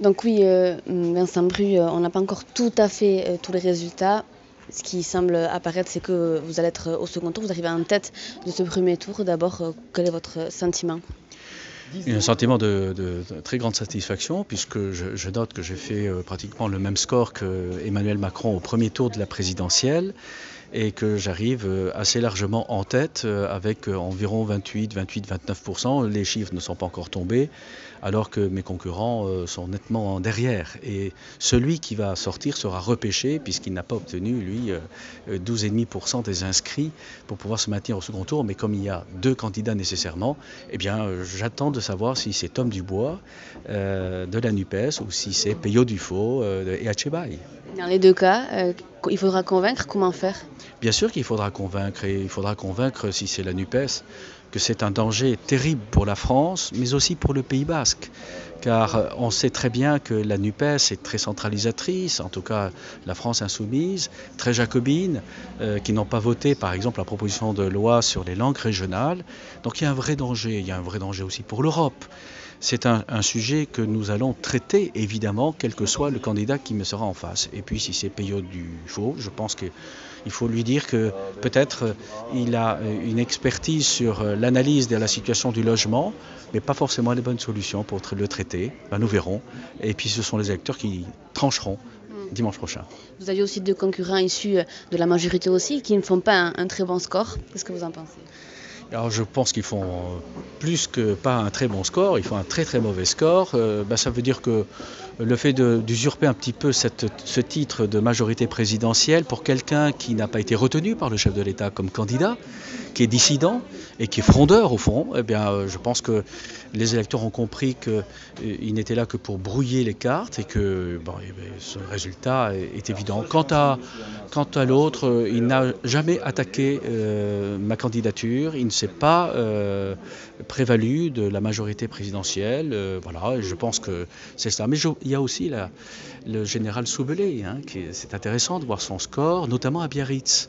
Donc oui, euh, Vincent Bru, euh, on n'a pas encore tout à fait euh, tous les résultats. Ce qui semble apparaître, c'est que vous allez être au second tour, vous arrivez en tête de ce premier tour. D'abord, quel est votre sentiment? Un sentiment de, très grande satisfaction puisque je, je note que j'ai fait pratiquement le même score que Emmanuel Macron au premier tour de la présidentielle et que j'arrive assez largement en tête avec environ 28, 28, 29%. Les chiffres ne sont pas encore tombés alors que mes concurrents sont nettement derrière. Et celui qui va sortir sera repêché puisqu'il n'a pas obtenu, lui, 12,5% des inscrits pour pouvoir se maintenir au second tour. Mais comme il y a deux candidats nécessairement, eh bien, j'attends de savoir si c'est Tom Dubois euh, de la NUPES ou si c'est Peyo Dufaux euh, de. Dans les deux cas, euh, il faudra convaincre, comment faire? Bien sûr qu'il faudra convaincre, et il faudra convaincre, si c'est la NUPES, que c'est un danger terrible pour la France, mais aussi pour le Pays basque. Car on sait très bien que la NUPES est très centralisatrice, en tout cas la France insoumise, très jacobine, euh, qui n'ont pas voté par exemple la proposition de loi sur les langues régionales. Donc il y a un vrai danger, il y a un vrai danger aussi pour l'Europe. C'est un, un, sujet que nous allons traiter, évidemment, quel que soit le candidat qui me sera en face. Et puis, si c'est Payot du Faux, je pense qu'il faut lui dire que peut-être il a une expertise sur l'analyse de la situation du logement, mais pas forcément les bonnes solutions pour le traiter. Ben, nous verrons. Et puis, ce sont les électeurs qui trancheront dimanche prochain. Vous avez aussi deux concurrents issus de la majorité aussi qui ne font pas un, un très bon score. Qu'est-ce que vous en pensez? Alors je pense qu'ils font plus que pas un très bon score, ils font un très très mauvais score. Euh, ben, ça veut dire que le fait d'usurper un petit peu ce titre de majorité présidentielle pour quelqu'un qui n'a pas été retenu par le chef de l'État comme candidat, qui est dissident et qui est frondeur au fond, eh bien, je pense que les électeurs ont compris qu'il euh, n'était là que pour brouiller les cartes et que eh ce résultat est, évident. Quant à, l'autre, il n'a jamais attaqué euh, ma candidature, s'est pas euh, prévalu de la majorité présidentielle. Euh, voilà, je pense que c'est ça. Mais il y a aussi le général Soubelé, hein, c'est intéressant de voir son score, notamment à Biarritz,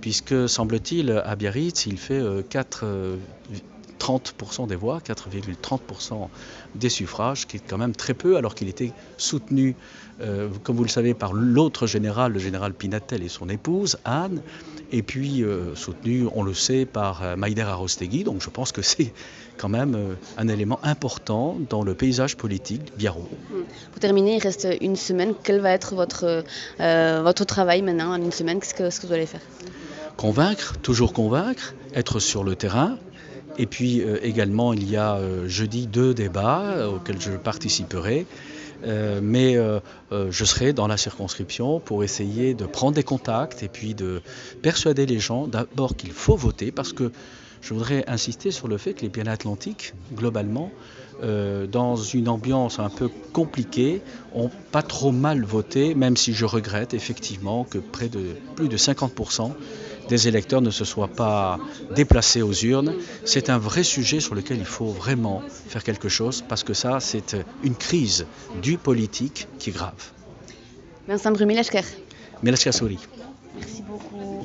puisque semble-t-il à Biarritz, il fait 4 30% des voix, 4,30% des suffrages, qui est quand même très peu, alors qu'il était soutenu, euh, comme vous le savez, par l'autre général, le général Pinatel et son épouse, Anne, et puis euh, soutenu, on le sait, par euh, Maïder Arostegui. Donc je pense que c'est quand même euh, un élément important dans le paysage politique biarro. Pour terminer, il reste une semaine. Quel va être votre, votre travail maintenant en une semaine? Qu'est-ce que, ce que vous allez faire? Convaincre, toujours convaincre, être sur le terrain, et puis euh, également, il y a euh, jeudi deux débats euh, auxquels je participerai. Mais je serai dans la circonscription pour essayer de prendre des contacts et puis de persuader les gens d'abord qu'il faut voter parce que je voudrais insister sur le fait que les Pyrénées Atlantiques, globalement, dans une ambiance un peu compliquée, ont pas trop mal voté, même si je regrette effectivement que près de plus de 50% des électeurs ne se soient pas déplacés aux urnes. C'est un vrai sujet sur lequel il faut vraiment faire quelque chose parce que ça, c'est une crise du politique qui est grave. Merci beaucoup.